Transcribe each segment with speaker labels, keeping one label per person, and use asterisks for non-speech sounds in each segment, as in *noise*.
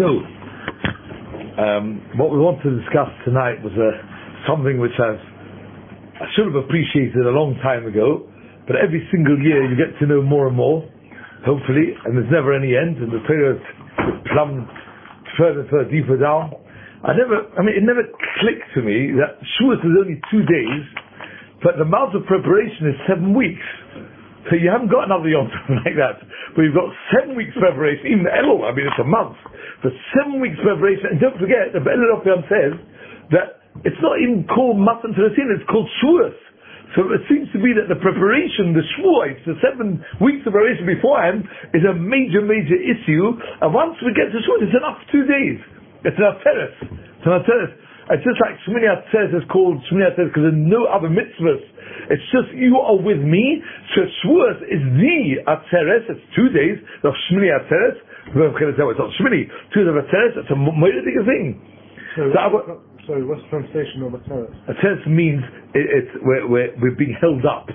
Speaker 1: So, um, what we want to discuss tonight was uh, something which I've, I should have appreciated a long time ago, but every single year you get to know more and more, hopefully, and there's never any end, and the Torah is plumbed further, and further deeper down. I never, I mean, it never clicked to me that Shavuot is only two days, but the amount of preparation is seven weeks. So you haven't got another Yom Tov *laughs* like that. But you've got seven weeks preparation, even Elul, I mean it's a month. For seven weeks preparation, and don't forget, the Be'el says that it's not even called Matan Teresin, it's called Shuas. So it seems to be that the preparation, the Shvuot, the seven weeks of preparation beforehand, is a major, major issue. And once we get to Shvuot, it's enough two days. It's an Ateres. It's an Ateres. It's just like Shmini Atzeres is called Shmini Atzeres because there's no other mitzvahs. It's just you are with me. So Shavuot is the Atzeres. It's two days of Shmini Atzeres. It's not Shmini. Two days of Atzeres. It's a bigger thing.
Speaker 2: So, so sorry, what's the translation of Atzeres?
Speaker 1: Atzeres means it, it's we're, we're, we're being held up.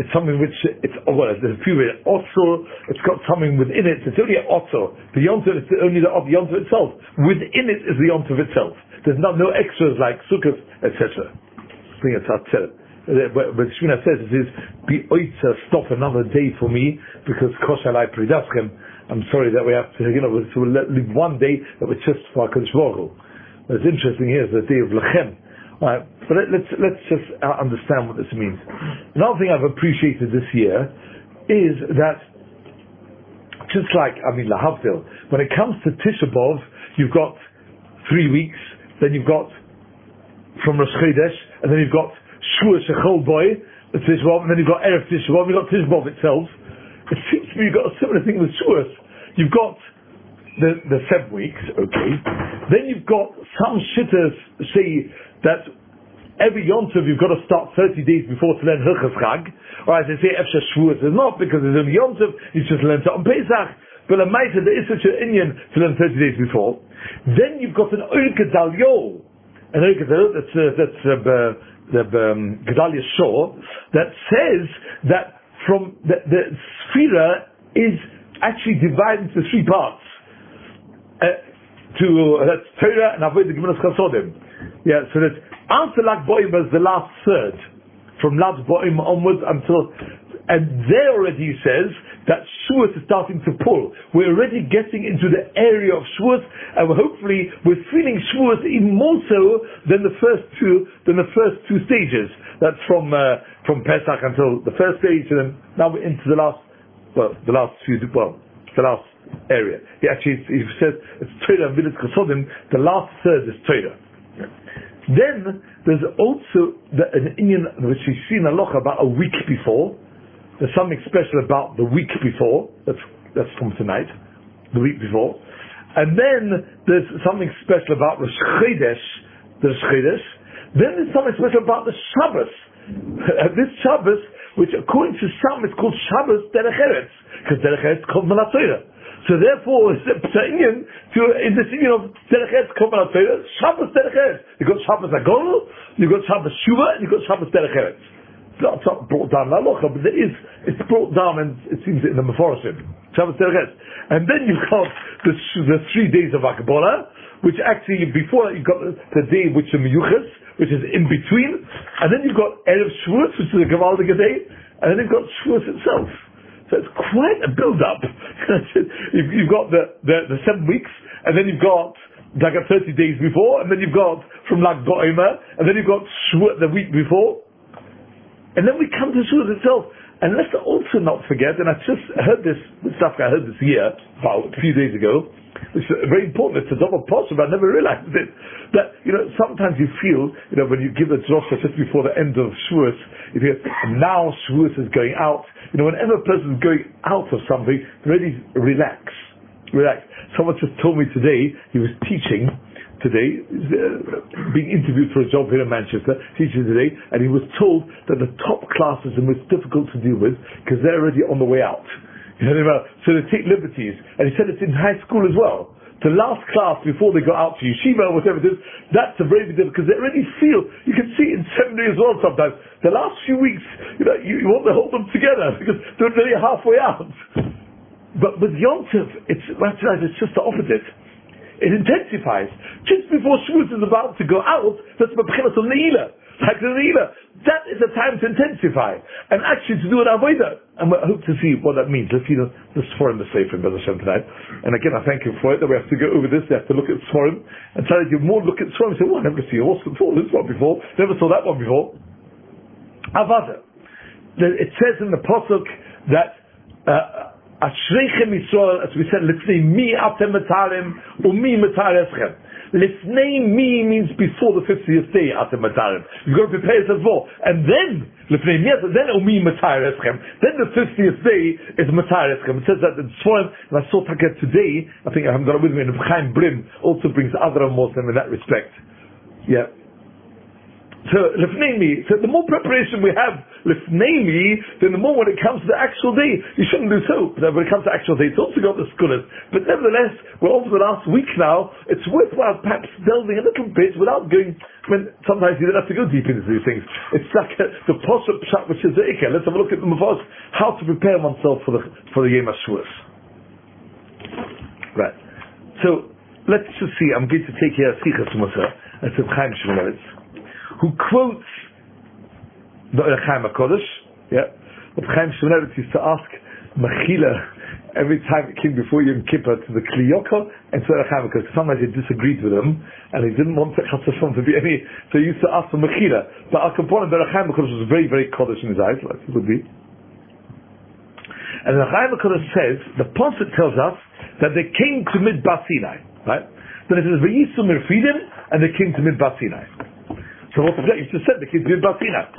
Speaker 1: It's something which it's oh, well, there's a few ways. Also, it's got something within it. It's only an otto. The yontiv is only the, the yontiv itself. Within it is the yontiv itself. There's not no extras like sukkot, etc. I it's. But Shmina says it is be oitza stop another day for me because koshalai pridaschem. I'm sorry that we have to, you know, to leave one day that was just for Kodesh What's interesting here is the day of Lechem. Right, but let, us let's just uh, understand what this means. Another thing I've appreciated this year is that just like I mean Lahavdil, when it comes to Tisha B'av, you've got three weeks, then you've got from Rosh Chodesh, and then you've got Shua Shechol Boy, B'av, and then you've got Erev Tisha B'av, you've got Tisha B'av itself. *laughs* It seems to me you've got a similar thing with Shuas. You've got the, the seven weeks, okay. Then you've got some shitters say that every Yontiv you've got to start 30 days before to learn Hilchas Chag. Or as they say, Efsha Shavuot is not because there's only Yontiv, you just learn it on Pesach. But a Maisa, there is such an Indian to learn 30 days before. Then you've got an Oil An Oil that's, uh, that's uh, the um, Gedalia that says that from the, the Sphira is actually divided into three parts uh, to uh, that's Torah and avoid the Gemara Chasodim. Yeah, so that after Lag Boim is the last third, from Lag Boim onwards until, and there already says that Shavuot is starting to pull. We're already getting into the area of Shavuot, and hopefully we're feeling Shavuot even more so than the first two than the first two stages. That's from uh, from Pesach until the first stage, and then now we're into the last well the last few well the last area. He actually he says it's Torah and Midas Chasodim. The last third is Torah. Then there's also the, an Indian which we've seen a Aloha about a week before. There's something special about the week before. That's that's from tonight, the week before. And then there's something special about Rosh Chodesh, the Rosh Chodesh. Then there's something special about the Shabbos. *laughs* this Shabbos, which according to some is called Shabbos Derech Eretz, because Derech Eretz is called Malatzoyah. So therefore, it's a Indian to in this Indian of Derechetz Koman Torah, Shabbos Derechetz. You got Shabbos Agol, you've got Shabbos Shuva, and you got Shabbos Derechetz. It's not brought down in Alocha, but there is, it's brought down and it seems in the Mephoroshim. And then you've got the, the three days of Akbola, which actually, before you've got the, day which is Miyuchas, which is in between, and then you've got Erev Shavuot, which is the Gavaldig day, and then you've got Shavuot itself. So it's quite a build-up. *laughs* you've got the, the, the, seven weeks, and then you've got like 30 days before, and then you've got from Lag Bo'ema, and then you've got Shavuot the week before. And then we come to Shavuot itself. And let's also not forget, and I just heard this, stuff I heard this year, about a few days ago, is very important. It's a double positive. I never realized it. That, you know, sometimes you feel, you know, when you give a drosha just before the end of Shavuot, you feel, now Shavuot is going out. You know, whenever a person is going out of something, really relax. Relax. Someone just told me today, he was teaching, today, being interviewed for a job here in Manchester, teaching today, and he was told that the top classes are most difficult to deal with because they're already on the way out. *laughs* You know, so they take liberties. And he said it's in high school as well. The last class before they go out to yeshiva or whatever it is, that's a very deal because they already feel, you can see in seminary as well sometimes, the last few weeks, you know, you, you want to hold them together *laughs* because they're nearly halfway out. But with Yontif, it's, it's just the opposite. It intensifies. Just before Shavuot is about to go out, that's Mabchinas of Neila. Like the. That is a time to intensify. And actually to do an Avodah. And we hope to see what that means. Let's see the, the Sforim the Sefer tonight. And again, I thank you for it that we have to go over this. We have to look at Sforim and try to give more look at Sforim. Say, well, I never see a horse before, this one before, never saw that one before. Avada. It says in the Pasuk that uh, Ashreichem Yisrael, as we said, Lifnei mi atem metarim, umi metareschem. Lifnei mi means before the 50th day atem metarim. You've got to prepare yourself for. And then, Lifnei mi then umi metareschem. Then the 50th day is metareschem. It says that in Sforim, and I saw today, I think I haven't got it with me, and Chaim Brim also brings other Muslim in that respect. Yeah. So lifnei so the more preparation we have lifnei then the more when it comes to the actual day, you shouldn't do so. But when it comes to actual day, it's also got the skullers. But nevertheless, we're over the last week now, it's worthwhile perhaps delving a little bit without going, I mean, sometimes you don't have to go deep into these things. It's like a, the poshet pshat which is the ikka. Let's have a look at the mafos, how to prepare oneself for the, for the Yom. Right. So, let's just see, I'm going to take here a Sichas Mussar, that's a Chaim Shmulevitz who quotes the Chaim HaKodesh, yeah, but Chaim used to ask Mechila every time it came before Yom Kippur to the Kliyoko and to the Chaim because sometimes he disagreed with him and he didn't want Chatzafon to be any, so he used to ask for Mechila. But our component, the Chaim HaKodesh was very, very Kodesh in his eyes, like he would be. And the Chaim HaKodesh says, the Pasuk tells us that they came to Midbar Sinai, right? Then it says, V'yisu Mirfidim, and they came to Midbar Sinai. So what the you just said the kids Basina.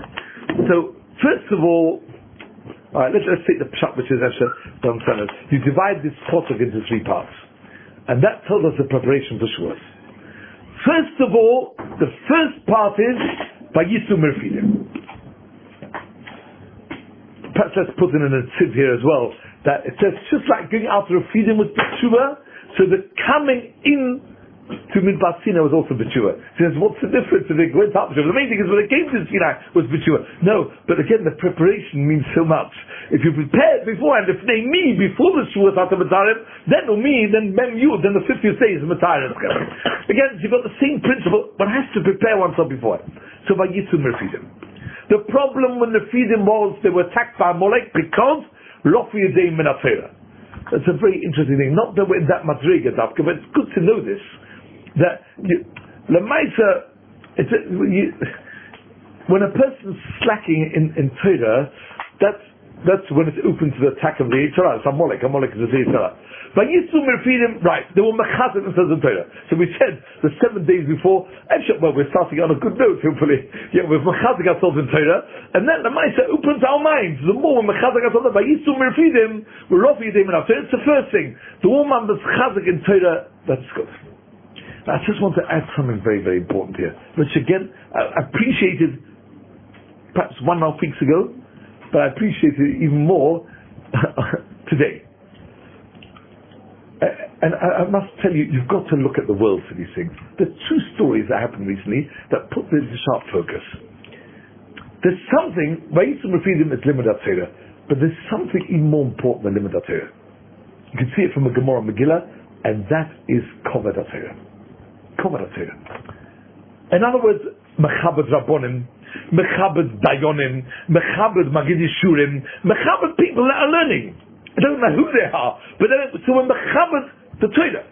Speaker 1: So first of all, all right, let's, let's take the pshat which is Esher Don You divide this chosuk into three parts, and that tells us the preparation for Shavuos. First of all, the first part is by Merfidim. Perhaps let's put in a tip here as well that it says just like going out to feeding with the so the coming in to Midbar Sinai was also Bechua. Says, what's the difference if they went up The main thing is when they came to Sinai was Bechua. No, but again, the preparation means so much. If you prepare beforehand, if they me before the Shua Tata Matarim, then me, then Mem you, then the 50th day is Matarim. *coughs* Again, you've got the same principle, but has to prepare oneself before. So by Yitzum Refidim. The problem when the Fidim was they were attacked by Molech because Lofi Yadei Minatera. That's a very interesting thing. Not that we're in that madriga, but it's good to know this that the Lemaisa, it's a, you, when a person's slacking in, in Torah, that's that's when it's open to the attack of the Yitzhara. It's Amalek. Amalek is the Yitzhara. But Yisum Refidim, right, they were themselves in Torah. So we said the seven days before, well, we're starting on a good note, hopefully. Yeah, we're Mechazim ourselves in Torah. And then the Maisa opens our minds. The more we're Mechazim ourselves, by Yisum Refidim, we're Rafi Yedim in our. It's the first thing. The woman that's Chazik in Torah, that's good. I just want to add something very, very important here, which again, I appreciated perhaps one and a half weeks ago, but I appreciate it even more *laughs* today. And I, must tell you, you've got to look at the world for these things. Are two stories that happened recently that put this into sharp focus. There's something, Vayitzim Rafidim is Limud but there's something even more important than Limud. You can see it from the Gemara Megillah, and that is Torah. In other words, Mechabed Rabbonim, Mechabed Dayonim, Mechabed Magid Yishurim, Mechabed people that are learning. I don't know who they are, but then, so when Mechabed the Torah.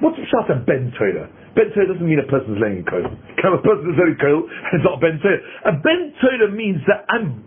Speaker 1: What's the shot of Ben Torah? Ben Torah doesn't mean a person's learning Koil. Can a person is learning *laughs* and it's not Ben Torah? A Ben Torah means that I'm,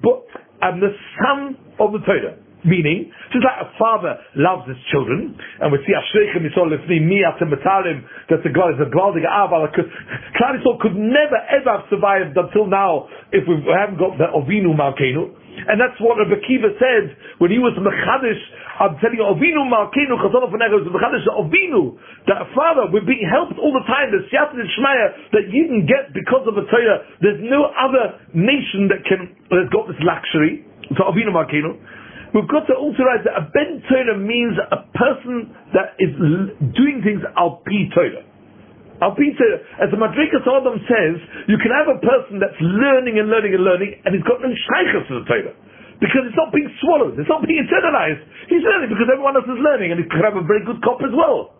Speaker 1: I'm the son of the Torah. Meaning, just like a father loves his children, and we see Ashreichem Yisrael Lefni Miyat and Metalim, that the God is a Gvaldig Aval, Klal Yisrael could never ever have survived until now if we haven't got the Ovinu Malkenu. And that's what Rabbi Kiva said when he was Mechadish, I'm telling you, Ovinu Malkenu, Chazal of was Mechadish, Ovinu, that a father, we're being helped all the time, the Siyat and Shmaya, that you can get because of the Torah. There's no other nation that can, that has got this luxury. So Ovinu Malkenu. We've got to also realize that a ben Torah means a person that is doing things al pi Torah. Al pi Torah, as the Madrikas Adam says, you can have a person that's learning and learning and learning, and he's got no shaykhs to the Torah. Because it's not being swallowed, it's not being internalized. He's learning because everyone else is learning, and he can have a very good cop as well.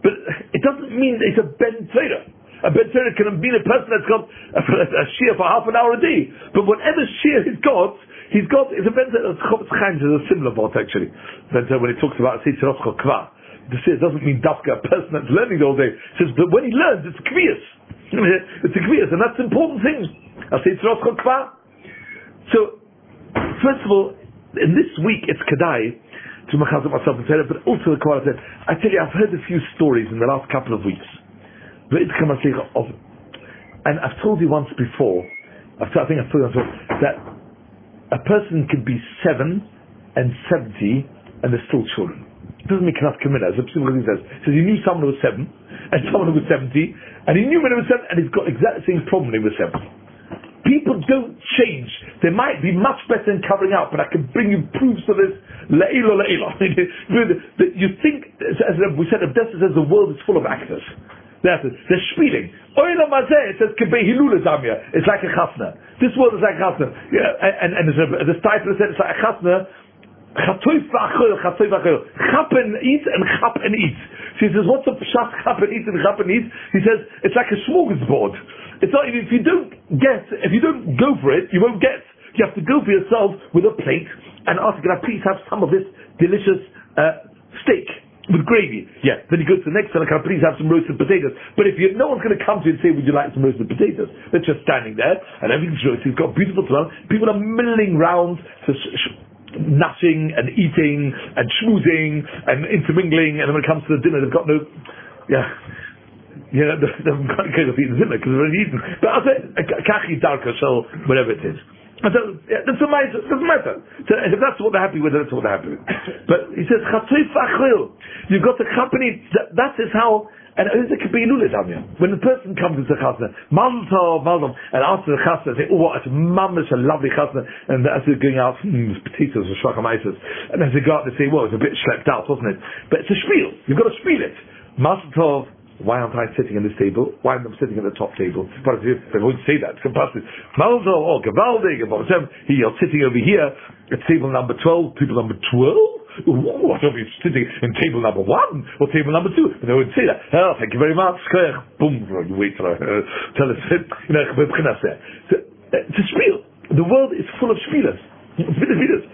Speaker 1: But it doesn't mean it's a Ben Torah. A Ben Torah can mean a person that's got a, a, for half an hour a day. But whatever shear he's got, he's got, it's a Ben Torah, Chaim is a similar word actually. Ben Torah, uh, when he talks about Seitzir Osko Kva, it doesn't mean dafka, a person that's learning all day. It says, but when he learns, it's kvias. *laughs* It's a kvias, and that's an important thing. So, first of all, in this week, it's Kedai to Machazim myself and but also the Kabbalah I tell you, I've heard a few stories in the last couple of weeks. And I've told you once before, I think I've told you once before, that a person can be seven and seventy and they're still children. It doesn't mean cannot commit as he says. Says he knew someone who was seven and *laughs* someone who was seventy, and he knew when he was seven, and he's got exactly the same problem when he was seventy. People don't change. They might be much better in covering up, but I can bring you proofs of this. Le'ilo, le'ilo. *laughs* you think, as we said, Abdessa says the world is full of actors. They're, they're spieling. Oila mazeh, it says kebei hilula zamya. It's like a chasna. This world is like a chasna. Yeah, and, and, and the title said it's like a chasna. Chatoif v'achol, chatoif v'achol. Chap and eat and chap and eat. So says, what's a pshat chap and eat and chap and eat? He says, it's like a smorgasbord. It's not, if you don't get, if you don't go for it, you won't get. You have to go for yourself with a plate and ask, can I please have some of this delicious uh, steak with gravy? Yeah. Then you go to the next one, can I please have some roasted potatoes? But if you, no one's going to come to you and say, would you like some roasted potatoes? They're just standing there and everything's roasted. It's got beautiful smell. People are milling round to sh- sh- nutting and eating and schmoozing and intermingling and when it comes to the dinner they've got no yeah you know, they haven't got to eat the zimmer because they've already eaten. But I'll say, kachi darka so whatever it is. Yeah, that's a matter. Doesn't matter. So, if that's what they're happy with, that's what they're happy with. *coughs* But he says, You've got the company. That, that is how. And it's a kabinul When the person comes into the chasna, maltov, maltov, and after the chasna, say, oh, what, it's mamish, a lovely chasna, and as they're going out, hmm, potatoes or shwachamaisis, and as they go out, they say, well, it's a bit schlepped out, wasn't it? But it's a spiel. You've got to spiel it. Maltov, why aren't I sitting in this table? Why am I sitting at the top table? They won't say that. Impossible. Malzo or Gavaldi, he you're sitting over here at table number 12, table number 12? What are you sitting in table number one or table number two? And they would say that. Oh, thank you very much. Boom, you wait till I uh, tell us. *laughs* You know, so, it's a spiel. The world is full of spielers. *laughs* Spielers.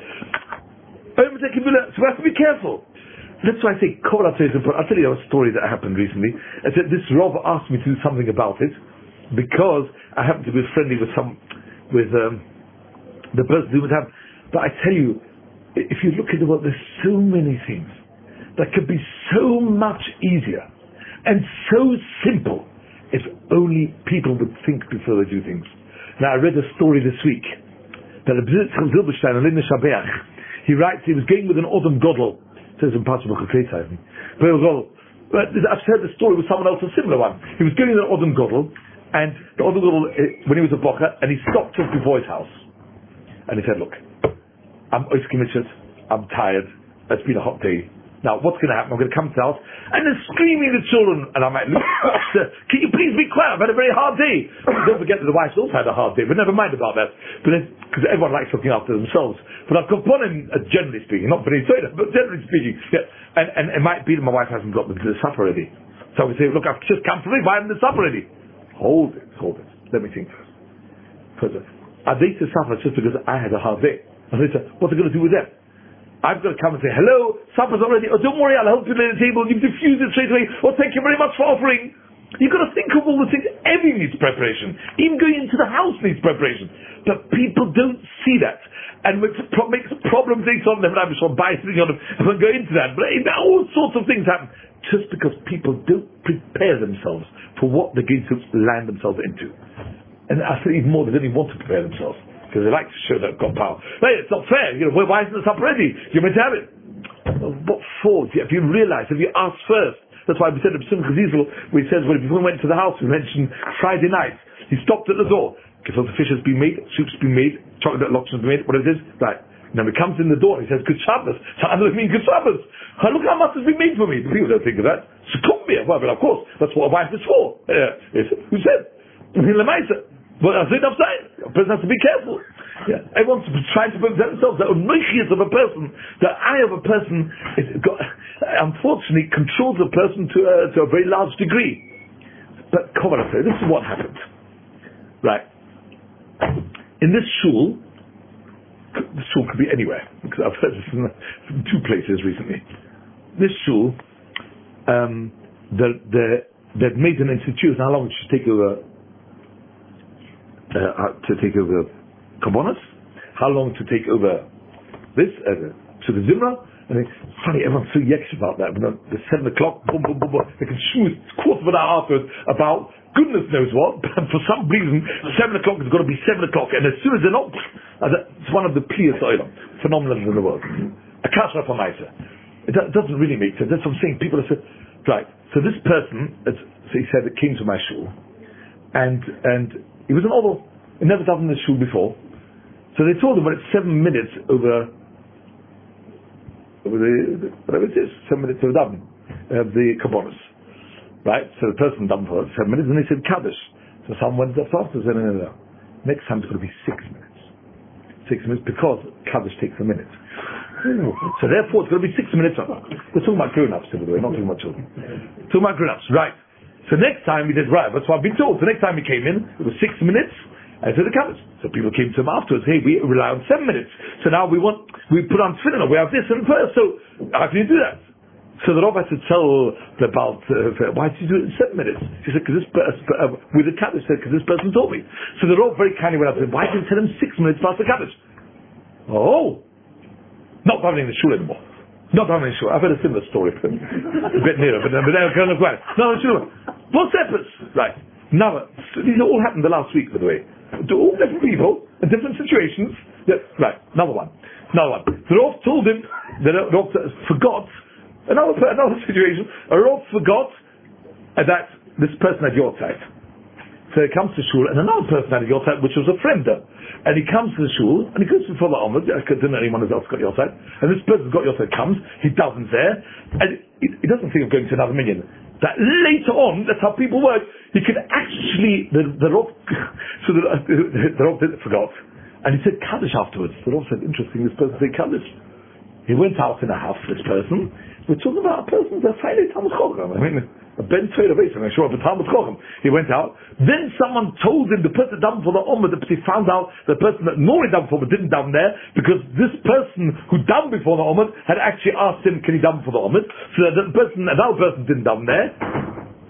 Speaker 1: So we have to be careful. That's why I say Korah is important. I'll tell you a story that happened recently. I said this Rob asked me to do something about it because I happen to be friendly with some with um, the person who would have. But I tell you, if you look at the world, there's so many things that could be so much easier and so simple if only people would think before they do things. Now I read a story this week that a Zilberstein, he writes he was going with an Odom Godel says in Patrick Kreitz, I think. But I've heard the story with someone else, a similar one. He was going to the Odom Godel, and the Odom Godel, eh, when he was a bocher, and he stopped before his house. And he said, look, I'm oiskimichit, I'm tired, it's been a hot day, now, what's going to happen? I'm going to come to the house and they're screaming the children, and I'm like, can you please be quiet? I've had a very hard day. Don't forget that the wife also had a hard day, but never mind about that. But because everyone likes looking after themselves. But I've got one in, uh, generally speaking, not very soda, but generally speaking, yeah. And, and it might be that my wife hasn't got the, the supper ready. So we say, look, I've just come from me, why haven't the supper ready? Hold it, hold it. Let me think first. First, are they to suffer just because I had a hard day? And they say, what's it going to do with them? I've got to come and say, hello, supper's already, oh, don't worry, I'll help you lay the table, you diffuse it straight away, well, thank you very much for offering. You've got to think of all the things. Everything needs preparation. Even going into the house needs preparation. But people don't see that. And it makes problems on them, and I'm sure biting on them, I won't go into that. But all sorts of things happen just because people don't prepare themselves for what they're going to land themselves into. And I think even more, they don't even want to prepare themselves because they like to show they've got power. Hey, it's not fair. You know, why isn't the supper ready? You're meant to have it. What for? Have you realized? Have you asked first? That's why we said to Simcha Ziesel, we says when we went to the house, we mentioned Friday night. He stopped at the door. Because the fish has been made, soup's been made, chocolate lox has been made, whatever it is. Right. Now he comes in the door and he says, Good Shabbos. So *laughs* I don't mean Good Shabbos. Look how much has been made for me. The people don't think of that. Sukumbia. Well, but of course, that's what a wife is for. Uh, who said? *laughs* Well, I say upside. A person has to be careful. Yeah. Everyone's trying to present themselves. The omniscience of a person, the eye of a person, is got, unfortunately controls a person to a, to a very large degree. But say, this is what happened. Right. In this shul, the shul could be anywhere, because I've heard this from, two places recently. This shul, um, the, the, they've made an institution, how long it should take over, uh, uh to take over Kabbonis, how long to take over this, uh, to the Zimra, I mean, funny, everyone's so yex about that. But the seven o'clock, boom, boom, boom, boom, they can shoot quarter of an hour afterwards about goodness knows what. *laughs* But for some reason, seven o'clock has got to be seven o'clock, and as soon as they're not, it's one of the clearest phenomenons in the world. A kasha for It doesn't really make sense. That's what I'm saying. People are saying, right. So this person, so he said, it came to my shul, and and he was an oval. He never done this shul before. So they told him, well, it's seven minutes over over the, whatever it is, seven minutes of daven, uh, the kabbonis. Right? So the person done for seven minutes, and they said Kaddish. So someone went up after said, no, no, no. Next time it's going to be six minutes. Six minutes because Kaddish takes a minute. So therefore it's going to be six minutes. We're talking about grown-ups, by the way, not talking about children. Talking about grown-ups, right. So next time he did right, that's what I've been told. So next time he came in, it was six minutes, and to the Kaddish. So people came to him afterwards, hey, we rely on seven minutes. So now we want, we put on tefillin, we have this and first, so how can you do that? So the Rav had to tell the about uh, why did you do it in seven minutes? He said, because this uh, with the Kaddish said, because this person told me. So the Rav very kindly went up to him, why didn't you tell him six minutes past the Kaddish? Oh, not having the shul anymore. Not having the shul. I've heard a similar story, a bit nearer, but, but they're kind of quiet. No, the shul. What's purpose? Right. Now, these all happened the last week, by the way to all different people in different situations. That, right, another one. Another one. The Rav told him that Rav forgot another another situation. A Rav forgot that this person had your type. So he comes to shul, and another person had your type, which was a friend. Of. And he comes to the shul, and he goes before the Ahmed, I didn't know anyone else got your type. And this person got your type comes, he doesn't there, and he, he doesn't think of going to another minyan that later on, that's how people work, he could actually, the, the Rav, *laughs* so the, *laughs* the, the Rav didn't forgot. And he said Kaddish afterwards. The Rav said, interesting, this person said Kaddish. He went out in a house, this person. We're talking about a person that's highly Talmud Chochem. I mean, Ben Torah base, I'm sure of a Talmud Chochem. He went out. Then someone told him to put the person done for the Omer, that he found out the person that normally done for but didn't down there, because this person who done before the Omer had actually asked him, can he done for the Omer? So that the person, another person didn't done there.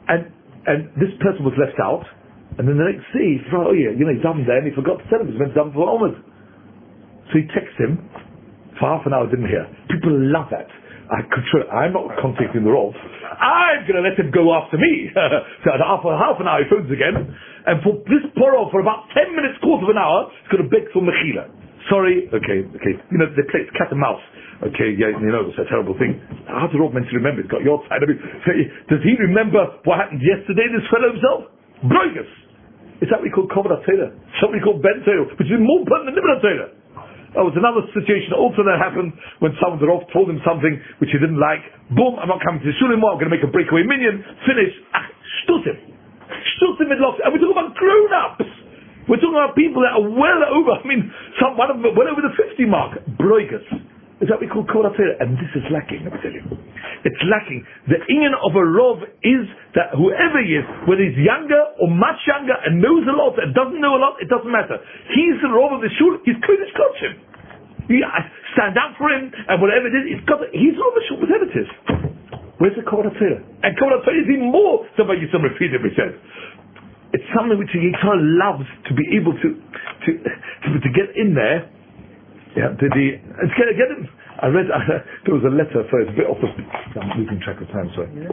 Speaker 1: And, and this person was left out. And then the next day, he thought, oh yeah, you know, he done there, and he forgot to tell him he was meant done for the Omer. So he texts him, for half an hour didn't hear. People love that. I control, I'm not contacting the Rav. I'm going to let him go after me. *laughs* so after half an hour he phones again, and for this poro for about 10 minutes, quarter of an hour, he's going to beg for mechila. Sorry, okay, okay. You know, they play cat and mouse. Okay, yeah, you know, it's a terrible thing. How does Rob meant to remember? He's got your side. I mean, does he remember what happened yesterday, this fellow himself? Broigus! Is that what we call Kovra Taylor? Somebody called Ben Taylor, which is more important than Nibra Taylor. There was another situation also that happened when someone off told him something which he didn't like. Boom, I'm not coming to the shul anymore, I'm going to make a breakaway minion, Finish. Ah, shtusim. Shtusim midlof. And we're talking about grown-ups. We're talking about people that are well over, I mean, some, one of them well over the 50 mark. Broigas is that we call Kol and this is lacking, I tell you. It's lacking. The inyan of a Rov is that whoever he is, whether he's younger or much younger and knows a lot and doesn't know a lot, it doesn't matter. He's the Rov of the Shul, he's Kodesh Kodshim. You uh, stand up for him, and whatever it is, he's Rov of the Shul, whatever it is. Where's the Kol And Kol is even more than what Yisrael we said. It's something which he of loves to be able to, to, to, to get in there yeah, did he? It's get, get him. I read uh, *laughs* there was a letter. So it's a bit off the. I'm losing track of time. Sorry. Yeah.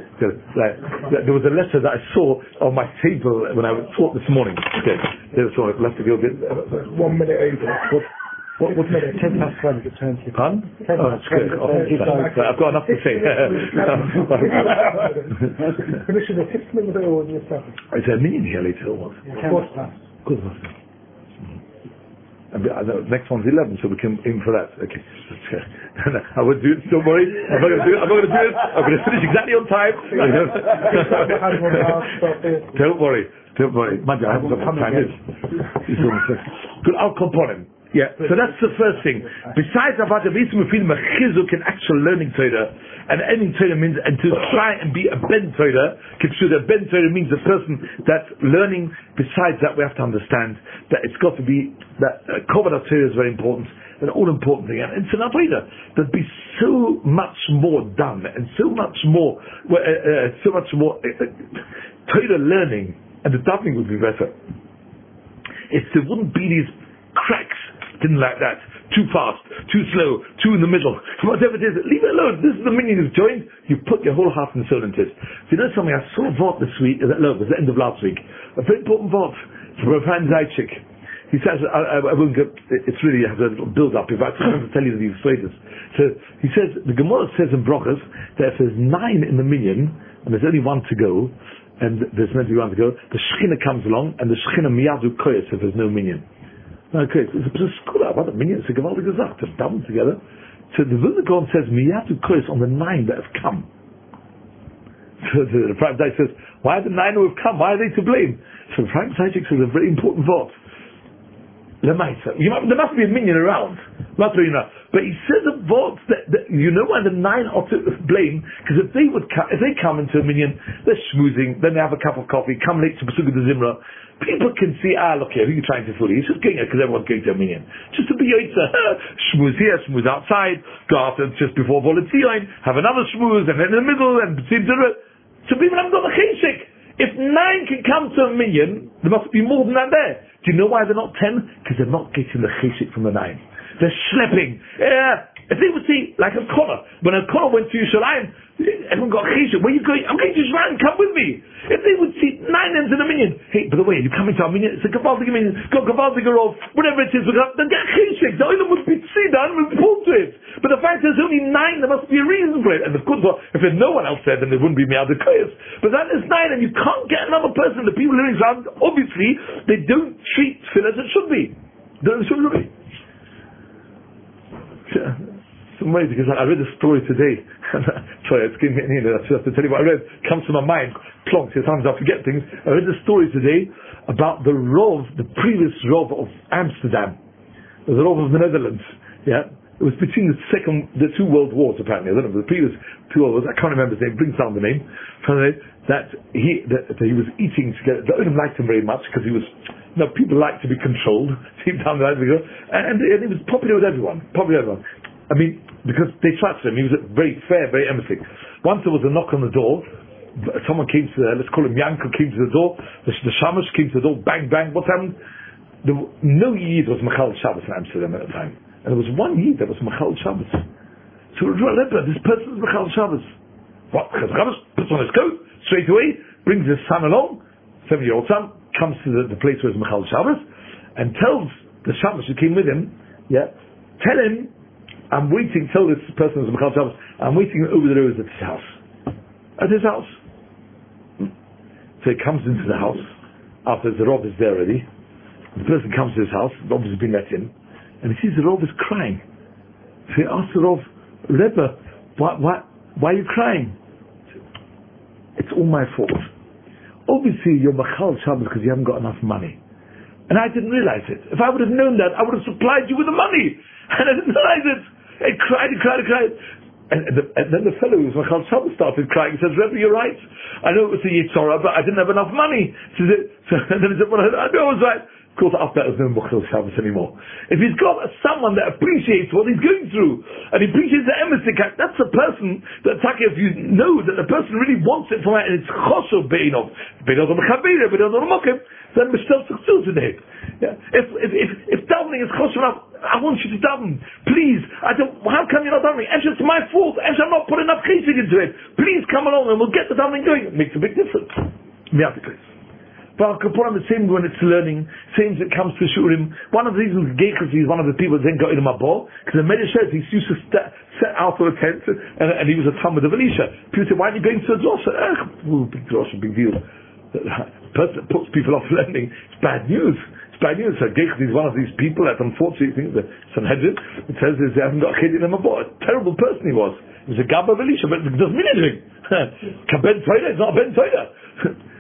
Speaker 1: Like, there was a letter that I saw on my table when I taught this morning. Okay, there, so I'll have to go a bit.
Speaker 2: Uh, one minute over. What, what, what minute? Ten past one. It turns to.
Speaker 1: Pardon? Ten oh, that's good. Oh, I've got enough to say. *laughs*
Speaker 2: Finish the fifth minute or yourself.
Speaker 1: Is there a meeting here later or what?
Speaker 2: Quarter past.
Speaker 1: Quarter past. And the next one's 11, so we can aim for that. Okay. *laughs* I will do it, don't worry. I'm not going to do it. I'm not going to do it. I'm going to finish exactly on time. *laughs* don't worry. Don't worry. Mind you, I haven't got time. *laughs* Good, I'll compound him. Yeah, so that's the first thing. Besides about the reason we feel mechizuk in actual learning Torah, and ending Torah means, and to try and be a ben Torah, that ben Torah means a person that's learning. Besides that, we have to understand that it's got to be, that uh, Torah is very important, an all important thing. And it's an Avodah. There'd be so much more done, and so much more, uh, uh, so much more uh, uh, Torah learning, and the davening would be better. If there wouldn't be these cracks didn't like that. Too fast, too slow, too in the middle. *laughs* Whatever it is, leave it alone. This is the minyan you've joined. You put your whole heart and soul into it. Do you know something? I saw a this week, uh, no, was the end of last week. A very important vote from Rav Zaychik. He says, I, I, I, won't go, it's really, I have a little build up. If I to tell you he's persuaded. So he says, the Gemara says in Brochus that if there's nine in the minyan, and there's only one to go, and there's meant to be one to go, the Shekhinah comes along, and the Shekhinah miyadu koyes if there's no minyan. Okay, it's a skula, what a minyan, it's a gewaltige Sache, to double together. So the Vilna Gaon says, miyatu kois on the nine that have come. *laughs* So the, Prime says, why are the nine who have come? Why are they to blame? So the Prime Tajik says a very important thought. Lemaisa. There must be a minyan around. Not you know. But he says a vote that, that, you know why the nine ought to blame? Because if they would cut if they come into a minyan, they're schmoozing, then they have a cup of coffee, come late to Pasuga the Zimra, people can see, ah, look here, who are you trying to fool? He's just going because everyone's going to a minyan. Just to be Yotza, schmooze here, schmooze outside, go after just before Volunteering, have another schmooze, and then in the middle, and so people haven't got the cheshik. If nine can come to a million, there must be more than that there. Do you know why they're not ten? Because they're not getting the cheshik from the nine. They're schlepping. Yeah. If they would see, like a Kona, when a Kona went to Yerushalayim, everyone got cheshire. Where are you going? I'm going to Yerushalayim, come with me. If they would see nine ends in a minyan, hey, by the way, you coming to minyan, it's a Gavaldig minyan, go Gavaldig Rov, whatever it is, then get cheshire. The oil would be see done, would pull to it. But the fact there's only nine, there must be a reason for it. And of course, well, if there's no one else there, then there wouldn't be me Me'ad But that is nine, and you can't get another person. The people living around, obviously, they don't treat Phil as it should be. They should be. It's amazing because I read a story today. *laughs* Sorry, it's getting me in I have to tell you what I read. Comes to my mind. Plonk. Sometimes I forget things. I read a story today about the Rov, the previous Rov of Amsterdam, the Rov of the Netherlands. Yeah, it was between the second, the two world wars apparently. I don't know the previous two world wars. I can't remember his name. Brings down the name. That he that, that he was eating together. The owner liked him very much because he was no, people like to be controlled. *laughs* Deep down there, and, and he was popular with everyone. Popular with everyone. I mean, because they trusted him. He was very fair, very empathic. Once there was a knock on the door. Someone came to the, let's call him Yanko, came to the door. The, the Shamash came to the door. Bang, bang. What happened? The, no Yid was Machal Shabbos in Amsterdam at the time. And there was one Yid that was Machal Shabbos. So this person is Machal Shabbos. What? Because Shabbos puts on his coat straight away, brings his son along, seven-year-old son, comes to the, the place where it's Michal Shabbos and tells the Shabbos who came with him, yeah, tell him, I'm waiting, tell this person who's Michal Shabbos, I'm waiting over the road at his house. At his house. Hmm. So he comes into the house, after the Rob is there already, the person comes to his house, the Rob has been let in, and he sees the Rob is crying. So he asks the Rob, Rebbe, why, why, why are you crying? It's all my fault. Obviously, you're Machal Shabbos because you haven't got enough money. And I didn't realize it. If I would have known that, I would have supplied you with the money. And *laughs* I didn't realize it. I cried and cried and cried. And, the, and then the fellow who was Machal Shabbos started crying. He says, Rebbe, you're right. I know it was a Yitzhara, but I didn't have enough money. So, so *laughs* and then he said, well, I know I was right. Of course, after that, there's no Machal Shabbos anymore. If he's got someone that appreciates what he's going through, and he appreciates the embassy, that's the person that, Taki, if you know that the person really wants it from it, and it's choshev beinov, beinov mechabere, beinov mokim, then Mishtel succeeds in it. Yeah. If, if, if, if davening is choshev enough, I want you to daven. Please. I don't, how come you're not davening? Actually, it's my fault. Actually, I'm not putting enough chesed into it. Please come along and we'll get the davening going. It makes a big difference. Miatiklis. But Kapuram the same when it's learning, same as it comes to Shurim. One of the reasons Gekos is one of the people that then got in Mabor, because the Medrash says he used to st- set out of a tent, and, and, he was a Talmud of Elisha. People say, why are you going to Drosha? Eh, big Drosha, big deal. Person that puts people *laughs* off learning, it's bad news. It's bad news. So Gekos is one of these people that unfortunately think that Sanhedrin, it says they haven't got a kid in a terrible person he was. He was a Gabba of Elisha, but it doesn't mean anything. *laughs* Ben Torah is not Ben Torah. *laughs*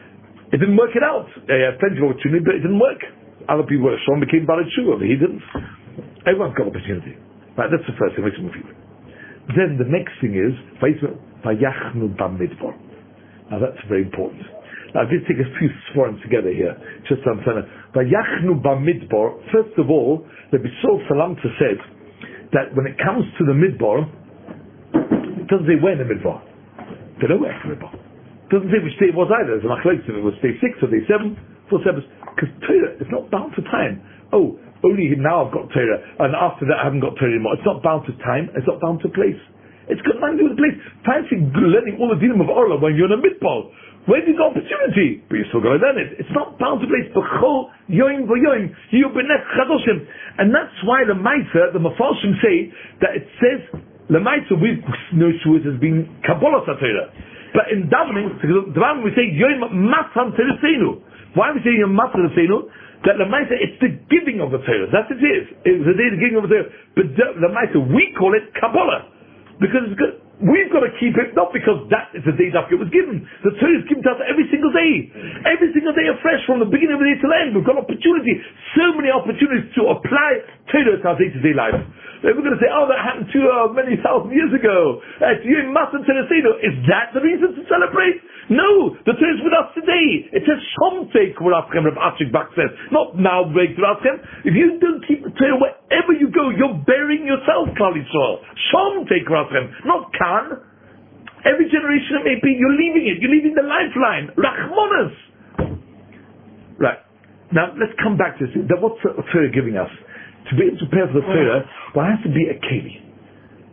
Speaker 1: It didn't work it out. He had plenty of opportunity, but it didn't work. Other people were strong, became Barat but he didn't. Everyone's got opportunity. Right, that's the first thing, makes me feel. Then the next thing is, Vayachnu Bamidbar. Now that's very important. Now let's take a few swarms together here, just understand it. Vayachnu Bamidbar, first of all, the Bisol Salamta said that when it comes to the Midbar, it doesn't say when the Midbar. They don't where the Midbar. It doesn't say which day it was either. There's a machlokes if it was day six or day seven, four seven, because Torah is not bound to time. Oh, only now I've got Torah, and after that I haven't got Torah anymore. It's not bound to time, it's not bound to place. It's got nothing to do with place. Fancy learning all the dinim of Orla when you're in a midpole. Where did got opportunity? But you still got to learn it. It's not bound to place. And that's why the Maisa, the Mepharshim say that it says the Maisa with no shuas has been Kabbalah Satira. But in davening, the we say yoim matam teresenu. Why are we saying yoim matam teresenu? that the Maisa, it's the giving of the Torah. That's it is. It's the day the giving of the Torah. But the Maisa, we call it Kabbalah. Because it's good. We've got to keep it, not because that is the day that it was given. The Torah is given to us every single day. Every single day afresh, from the beginning of the day to the end. We've got opportunity, so many opportunities to apply Torah to our day-to-day life. We're going to say, oh, that happened to uh, many thousand years ago. Uh, you mustn't Is that the reason to celebrate? No, the Torah is with us today. It says Shomtei Kvaratchem, Rav Achik Bak says, not now Break Kvaratchem. If you don't keep the Torah wherever you go, you're burying yourself, Klal Yisrael. Shomtei Kvaratchem, not Kan. Every generation it may be, you're leaving it. You're leaving the lifeline. Rachmanas. Right. Now, let's come back to this. What's the Torah giving us? To be able to prepare for the Torah, one has to be a keli.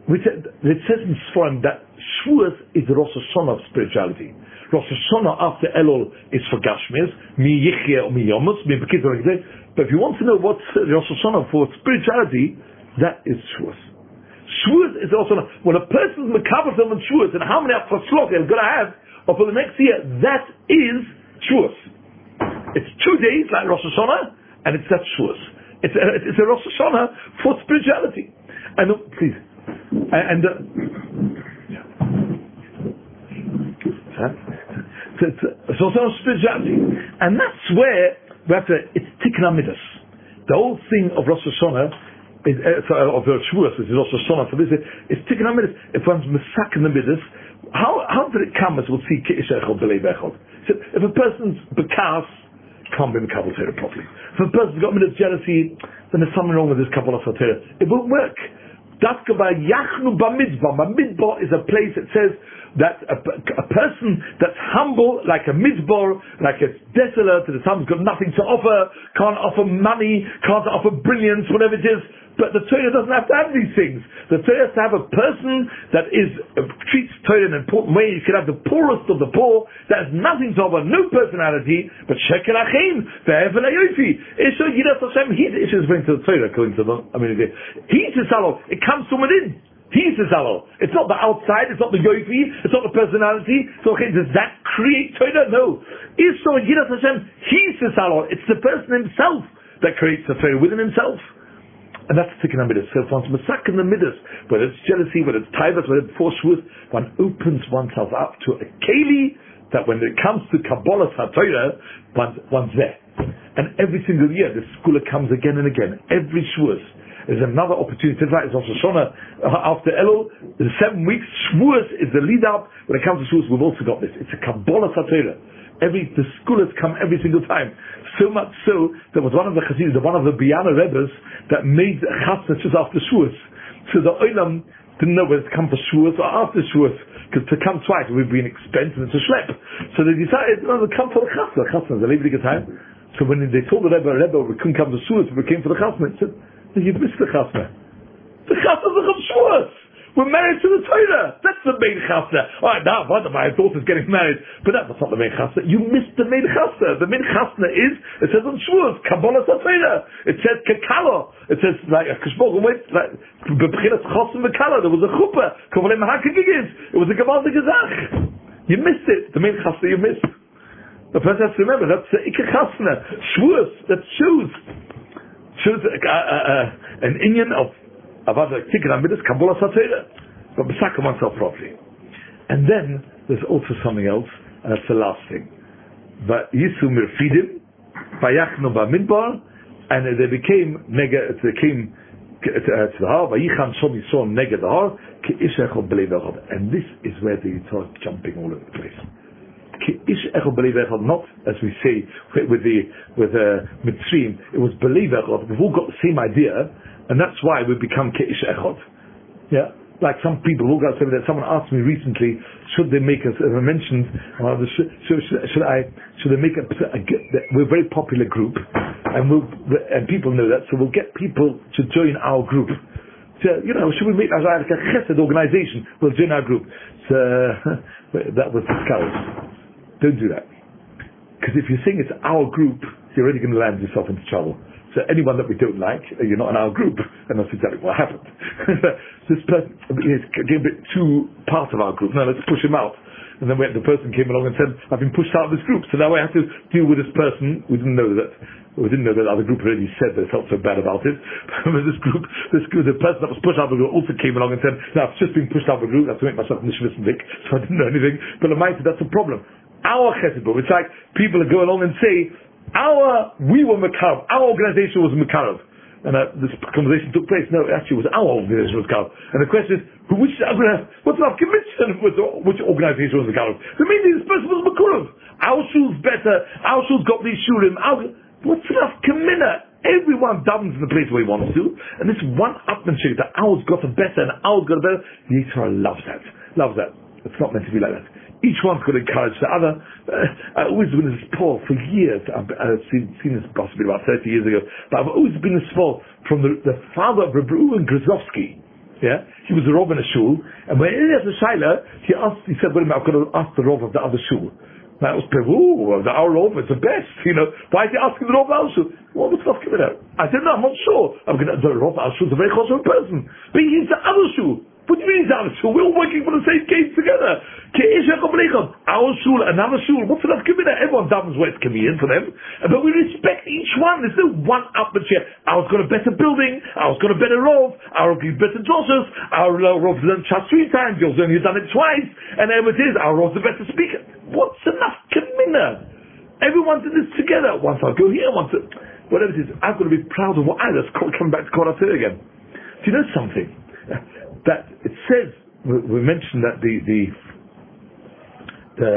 Speaker 1: It says in Sforim that Shavuos is the Rosh Hashanah of spirituality. Rosh Hashanah after Elul is for Gashmias, mi Yichye or mi Yomus, mi But if you want to know what's Rosh Hashanah for spirituality, that is Shavuos. Shavuos is also, when a person's them on Shavuos and how many Afaslok they're going to have, or for the next year, that is Shavuos. It's two days like Rosh Hashanah, and it's that Shavuos. It's a, it's a Rosh Hashanah for spirituality. And uh, please, and, uh, yeah. It's, it's also spirituality. And that's where we have to, it's tikkun midas. The whole thing of Rosh Hashanah, is, uh, of the Shavuos, which is Rosh Hashanah for this, is tikkun midas. If one's masak in the midas, how, how did it come as we'll see Ki'ish Echol, Bechol? So if a person's bekas, can't be Makabal Torah properly. If a person's got midas jealousy, then there's something wrong with this Kabbalah Torah. It won't work. Dafka by Yachnu Bamidbar. Bamidbar is a place that says that a, a, person that's humble, like a midbar, like a desolate, that has got nothing to offer, can't offer money, can't offer brilliance, whatever it is. But the Torah doesn't have to have these things. The Torah has to have a person that is uh, treats Torah in an important way. You can have the poorest of the poor that has nothing to offer, no personality, but shekel achim, ve'evel ayofi. Isha yiras Hashem, he's issues bring to the Torah, according to the, I mean, he's the salon. It comes from within. He's the Zalal. It's not the outside, it's not the Yofi, it's not the personality. So okay, does that create Torah? No. Israel Yiras Hashem, he's the Zalal. It's the person himself that creates the Torah within himself. And that's the tikkun midas. So if one's masak in the midas, whether it's jealousy, whether it's taivas, whether it's forceful, one opens oneself up to a keli that when it comes to Kabbalah HaTorah, one's, one's there. And every single year, the school comes again and again. Every Shavuos there's another opportunity. Right, it's also Shona uh, after Elul. The seven weeks. Shavuos is the lead up. When it comes to Shavuos, we've also got this. It's a Kabbalah Satira. Every the scholars come every single time. So much so that was one of the Chassidim, one of the Biana Rebbes that made chasna just after Shavuos. So the Olam didn't know whether to come for Shavuos or after Shavuos. Because to come twice would be an expense and it's a schlep. So they decided, no, to come for the chasna. Chasna is a leaving time. So when they told the Rebbe, Rebbe, we couldn't come to Shavuos, we came for the chasna. Said, You've missed the chasna. The chasna is the Shavuos. We're married to the Torah. That's the main chasna. All right, now, of my daughter's getting married, but that's not the main chasna. You missed the main chasna. The main chasna is, it says on Shavuos, Kabbalah Torah. It says Kekala. It says, like, a Kishbog, wait, like, Bebchinas Chosim Mekala. There was a chuppah. Kovalem It was a Gamal Gezach. You missed it. The main chasna you missed. The person has to remember, that's the Ikka chasna. That's shoes shows uh, uh, uh, an Indian of about the tikkun amidus kabbalah satira, but besaka oneself properly. And then there's also something else, and that's the last thing. But Yisu mirfidim, vayachnu b'midbar, and they became mega, they became to the har, vayichan shom yisrael neged the har, ki ish echad b'leiv echad. And this is where the Yitzhak jumping all over the place. Not as we say with the with uh, Mitzrim, it was b'leiv echad. We've all got the same idea, and that's why we become ki ish echad. Yeah like some people who got that someone asked me recently, should they make us, as I mentioned, uh, should, should, should, I, should they make a, a, we're a very popular group, and we'll, and people know that, so we'll get people to join our group. So, you know, should we make as like a chesed organization, we'll join our group. So, *laughs* that was discouraged. Don't do that. Because if you think it's our group, you're already going to land yourself into trouble. So anyone that we don't like, uh, you're not in our group, *laughs* and that's exactly what happened. *laughs* this person is a bit too part of our group. Now let's push him out. And then the person came along and said, I've been pushed out of this group, so now I have to deal with this person. We didn't know that, we didn't know that the other group already said they felt so bad about it. *laughs* but this group, this group, the person that was pushed out of the group also came along and said, now I've just been pushed out of the group, I have to make myself nishvisnik, so I didn't know anything. But I might that's a problem. Our chesed it's like people go along and say, our, we were Makarov. Our organization was Makarov. And uh, this conversation took place. No, actually, it was our organization was Makarov. And the question is, which, what's our commission with which organization was Makarov? The main meaning this person was Makarov. Our shoes better. Our shoes got these shurim. Our, what's enough kamina? Everyone davens in the place where he wants to. And this one upmanship that ours got a better and ours got a better, Yitzhak loves that. Loves that. It's not meant to be like that. Each going to encourage the other. Uh, I've always been this Paul for years. I've, I've seen, seen, this possibly about 30 years ago. But I've always been this Paul from the, the father of Rabbi and Grozovsky. Yeah, he was a Rav in a shul, and when he has a shaila, he asked, he said, "Wait a minute, I've got to ask the Rav of the other shul." That was Peru, the our Rav is the best, you know. Why is he asking the Rav of our shul? What was stuff coming out? I said, no, I'm not sure. I'm going to, the Rav of our shul is a very close person. But he's the other shul. What do you mean our shul? We're all working for the same case together. Our shul, another shul. What's enough commitment? Everyone davens where it's convenient for them. But we respect each one. There's no one upmanship. Ours got a better building. Ours got a better. Our give better droshes. Our rov's learned chas three times. Yours only done it twice. And there it is. Our rov's a better speaker. What's enough commitment? Everyone's in this together. Once I go here, once I, whatever it is, I've got to be proud of what I. Let's come back to Koratir again. Do you know something? That it says, we mentioned that the, the, the,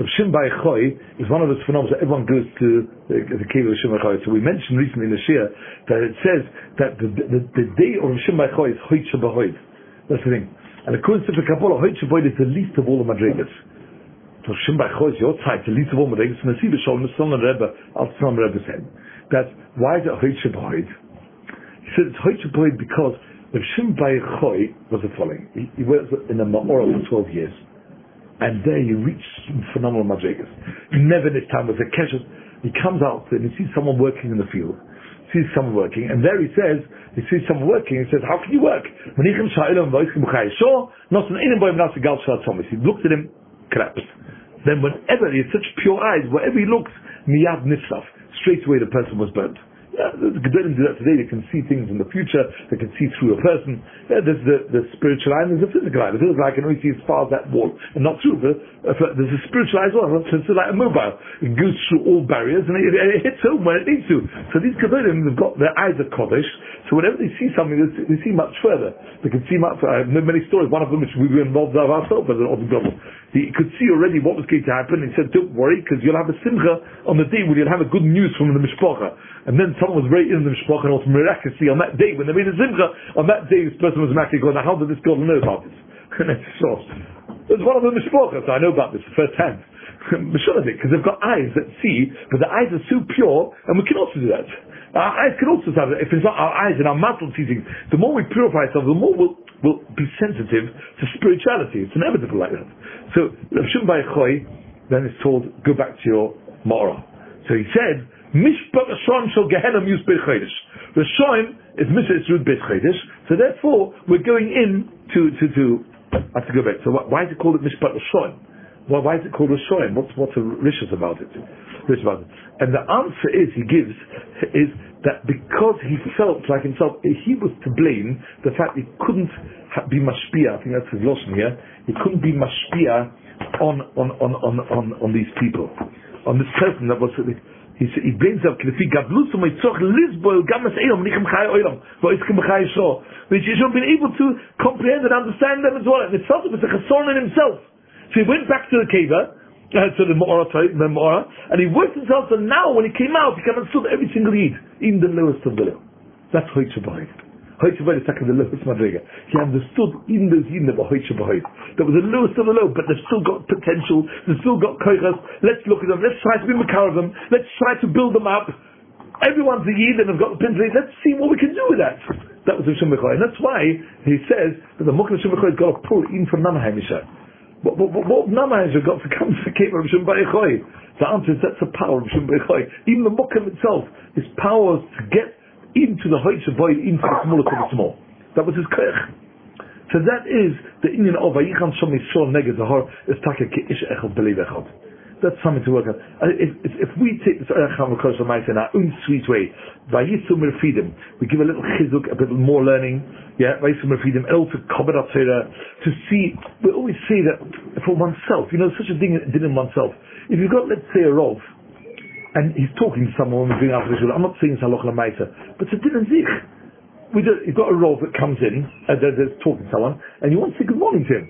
Speaker 1: the Shim Choy is one of those phenomena that everyone goes to the, the cave of Shim Choy. So we mentioned recently in the Shia that it says that the, the, the day of Shim Choy is Hoyt Shabbahoid. That's the thing. And according to the Kabbalah, Hoyt Shabbahoid is the least of all the Madrigas. So Shim Choy is your type, the least of all Madrigas. And the Siva Shalom, the Son of Rebbe, Al Tzom Rebbe said that why is it Hoyt Shabbahoid? He said it's Hoyt Shabbahoid because Rav Shim Choy was the following. He, he was in the Ma'ora for 12 years. And there he reached phenomenal madrigas. Never in his time was a keshes. He comes out and he sees someone working in the field. Sees someone working, and there he says, he sees someone working, he says, how can you work? When he looked at him, collapsed. Then whenever he had such pure eyes, wherever he looks, miyad nisaf, straight away the person was burnt. The Gedolim do that today. They can see things in the future. They can see through a person. Yeah, there's the, the spiritual eye and there's the physical eye. The physical eye can only see as far as that wall and not through. The, uh, there's a spiritual eye as well. It's like a mobile. It goes through all barriers and it, it hits home when it needs to. So these Gedolim, they've got their eyes are Kodesh. So whenever they see something, they see, they see much further. They can see much. I have many stories. One of them, which we were involved in ourselves as an Odin he could see already what was going to happen. He said, don't worry, because you'll have a simcha on the day when you'll have a good news from the mishpacha. And then someone was very in the mishpacha, and also miraculously on that day, when they made a simcha, on that day this person was actually going, how did this girl know about this? *laughs* so, it's one of the mishpachas, so I know about this firsthand. *laughs* It, because they've got eyes that see, but the eyes are so pure, and we can also do that. Our eyes can also have, it. if it's not our eyes and our muscles seeing, the more we purify ourselves, the more we'll, we'll be sensitive to spirituality. It's inevitable like that. So, Rav Shimon then is told, go back to your Ma'orah. So he said, Mishpat Rishon Shel Gehenna Mus Beit Chodesh. Rishon is Mishpat Yisrud Beit Chodesh. So therefore, we're going in to, to, to, I have to go back. So why is it called Mishpat Rishon? Well, why is it called Rishon? What's, what's a about it? About it? And the answer is, he gives, is that because he felt like himself, he was to blame the fact he couldn't be mashpia, I think that's his lotion here, he couldn't be mashpia on, on, on, on, on, on these people. On this person that was, he, he blames up לפי גדלות ומצורך לסבול גם את אילם ניחם חי אילם ואיסכם בחי ישור which he should have been able to comprehend and understand them as well and it's felt it was a chasson in himself so he went back to the cave uh, to the Ma'ora, the Ma'ora, and he worked himself and now when he came out he kind of understood every single Yid even the lowest of the low that's Hoytcha Hoytcha is like the lowest madriga. He understood in those Yidin that were Hoytcha That was the lowest of the low, but they've still got potential, they've still got koichas. Let's look at them, let's try to be makar of them, let's try to build them up. Everyone's a Yid and they've got the pins let's see what we can do with that. That was the Shembechoy. And that's why he says that the Shembechoy has got to pull in from Namahamisha. What, what, what, what Namahamisha got to come to cave of Shembechoy? The answer is that's the power of Shembechoy. Even the Mukha itself, his power to get into the of boy, into the smallest of the small. That was his koich. So that is the Indian of Vayichan Shom Yisrael Neged Zahar is Taka Ish Echel Believe Echad. That's something to work on. If, if, if we take this Erecham Kosh in our own sweet way, Vayisum Refidim, we give a little chizuk, a bit more learning, yeah, Vayisum Refidim, and also Kabbalah to see, we always say that for oneself, you know, such a thing did in oneself. If you've got, let's say, a Rov, and he's talking to someone when we're doing after the. I'm not saying it's halach lemaisa, but it's a din zich. We do, you've got a role that comes in, and uh, there's talking to someone, and you want to say good morning to him,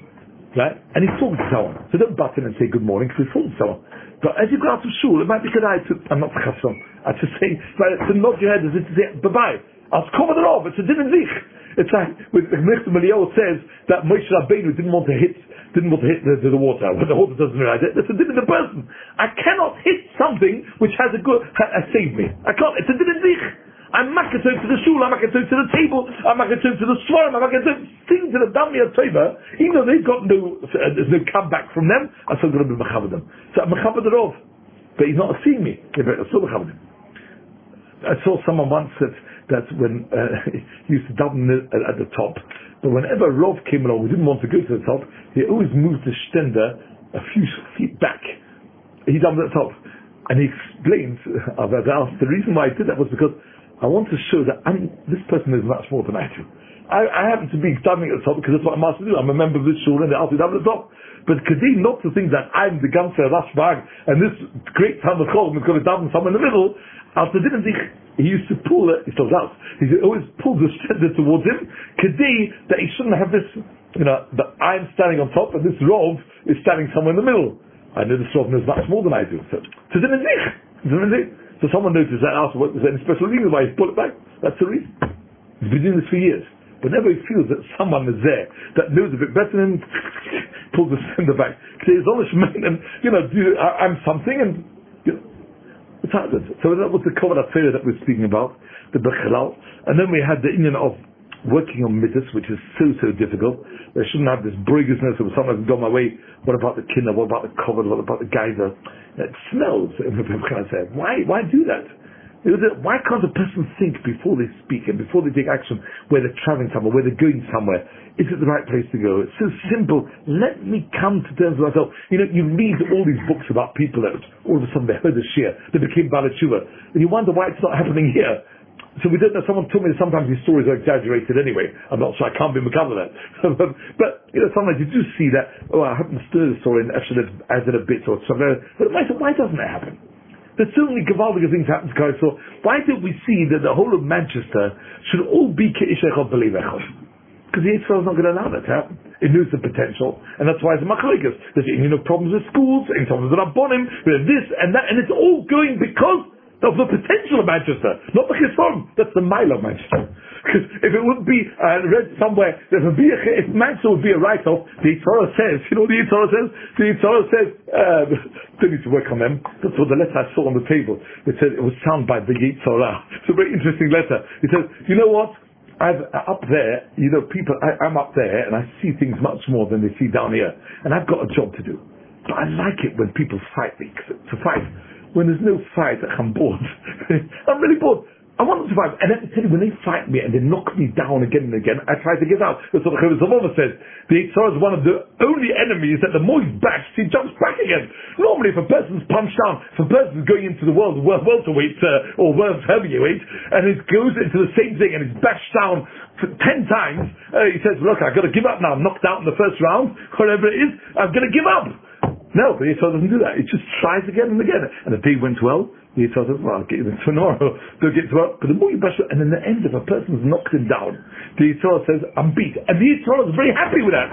Speaker 1: right? And he's talking to someone, so don't butt in and say good morning because he's talking to someone. But as you go out of shul, it might be good to, I'm not chasson, I just say, to nod your head as if to say bye bye. I'll cover the rov. It's a din zich. It's like when Mechta Malio says that Moshe Rabbeinu didn't want to hit didn't want to hit the, the, the water, but the water doesn't realize it. That's a the person. I cannot hit something which has a good, has saved me. I can't, it's a in zich. I'm makato to the shul, I'm makato to the table, I'm makato to the swarm, I'm makato things that have done me a favor, even though they've got no, uh, there's no comeback from them, I'm still going to be mechaber them. So I'm the rov. But he's not seeing me. I'm still him. I saw someone once that, that when, uh, *laughs* he used to daven at the top, but whenever Rov came along, we didn't want to go to the top, he always moved the stender a few feet back. He jumped at the top. And he explained, *laughs* I've asked, the reason why I did that was because I want to show that I'm, this person is much more than I do. I, I happen to be standing at the top because that's what I'm asked to do. I'm a member of this shul and me to at the top. But Kadim not to think that I'm the Gamsa Rashbag and this great Talmud Chol is going to down somewhere in the middle. After didn't he used to pull it, he still does. He always pulled the stender towards him. Kadim that he shouldn't have this, you know, that I'm standing on top and this Rov is standing somewhere in the middle. I know this Rov knows much more than I do. So, so didn't think. So someone noticed that asked what was any special reason why he pulled it back. That's the reason. He's been doing this for years. Whenever he feels that someone is there that knows a bit better than him, *laughs* pulls the sender back. Says, and, you know, do, I, am something, and, you know, it's hard. So that was the Torah that we're speaking about, the Bechalal. And then we had the Indian of working on mitzvahs, which is so, so difficult. They shouldn't have this briggishness of someone has gone my way. What about the kinder? What about the cover? What about the geyser? It smells. *laughs* Why, why do that? Why can't a person think before they speak and before they take action where they're traveling somewhere, where they're going somewhere? Is it the right place to go? It's so simple. Let me come to terms with myself. You know, you read all these books about people that all of a sudden they heard the Shia, they became Balachuva, and you wonder why it's not happening here. So we don't know. Someone told me that sometimes these stories are exaggerated anyway. I'm not sure. I can't be McCullough that. but, you know, sometimes you do see that, oh, I haven't stirred the story and actually added a bit or something. But why, why doesn't it happen? There's many gewaltige things happen to guys. So why did we see that the whole of Manchester should all be Ke'ishechot Believe Because the Israel is not going to allow that to happen. It knows the potential, and that's why it's a machalikas. There's you know problems with schools, and problems with Rabbonim, with this and that, and it's all going because of the potential of Manchester, not the chisron. That's the mile of Manchester. Because if it would be, uh, read somewhere, be a, if Manchester would be a write-off, the Torah says, you know what the Torah says? The Torah says, uh, *laughs* don't need to work on them. That's what the letter I saw on the table. It said it was signed by the Yetzer Hora. *laughs* It's a very interesting letter. It says, you know what? I've uh, up there, you know, people. I, I'm up there, and I see things much more than they see down here, and I've got a job to do. But I like it when people fight me Cause to fight. When there's no fight, I'm bored. *laughs* I'm really bored. I want to survive. And then you, when they fight me and they knock me down again and again, I try to get out. That's what the Chavis says. The Yitzhar is one of the only enemies that the more he's bashed, he jumps back again. Normally, if a person's punched down, if a person's going into the world, world welterweight, uh, or world heavyweight, and it goes into the same thing and he's bashed down ten times, uh, he says, look, I've got to give up now. I'm knocked out in the first round, whatever it is, I'm going to give up. No, but Yitzhak doesn't do that. He just tries again and again. And the day went well. Yitzhak says, well, I'll get you tomorrow. They'll get to well. But the more you bash and in the end, if a person's knocked him down, the Yitzhak says, I'm beat. And the Yitzhak is very happy with that.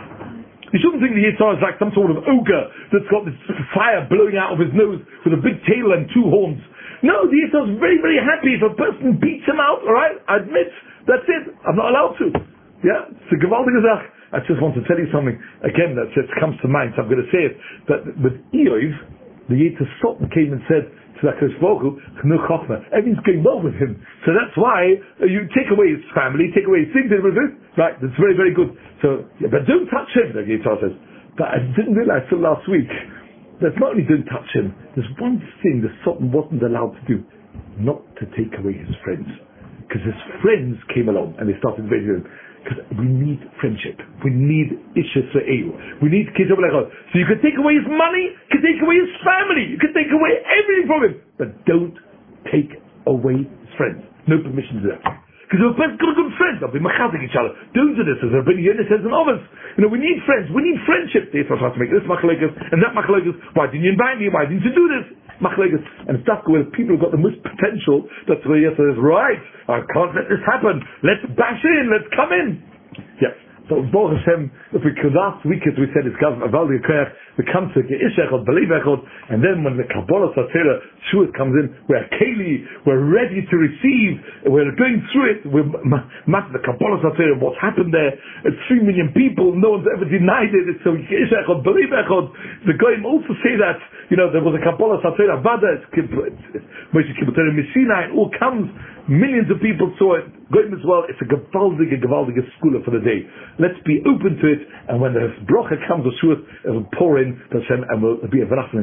Speaker 1: You shouldn't think the Yitzhak is like some sort of ogre that's got this fire blowing out of his nose with a big tail and two horns. No, the is very, very happy if a person beats him out, alright? I admit, that's it. I'm not allowed to. Yeah? It's a gewaltige Sache. I just want to tell you something again that just comes to mind, so I'm going to say it. That with Iyov, the Yitzhak Satan came and said to no chachma. Everything's going well with him, so that's why uh, you take away his family, take away his things, right? That's very, very good. So, yeah, but don't touch him, the Yitzhak says. But I didn't realize till last week. that not only don't touch him. There's one thing the Satan wasn't allowed to do, not to take away his friends, because his friends came along and they started raising him. Because we need friendship. We need Isha Se'eu. We need Kisha So you can take away his money, you can take away his family, you can take away everything from him, but don't take away his friends. No permission to that. Because we're both good, good friends. They'll be machazik each other. Don't do this as Yonis says in others. You know, we need friends. We need friendship. They have to make this machalekas and that machalekas. Why didn't you invite me? Why didn't you do this? Machalekas. And that's where people have got the most potential. That's where Yes says, right, I can't let this happen. Let's bash in. Let's come in. Yes. So Baruch Hashem, if we could last week as we said it's Gav Aval Yekreach, we come to Ge'ish Echot, Believe Echot, and then when the Kabbalas HaTorah Shuat comes in, we're Keli, we're ready to receive, we're going through it, we're the Kabbalas HaTorah, what's happened there, it's three million people, no one's ever denied it, it's so Ge'ish Echot, Believe Echot, the Goyim also say that, you know, there was a Kabbalas HaTorah Vada, it's Moshe Kibbutz Messina, it all comes, millions of people saw it, Goyim as well, it's a gewaldige, gewaldige school for the day. Let's be open to it, and when the bracha comes, the Shuat, it will pour in, and will be a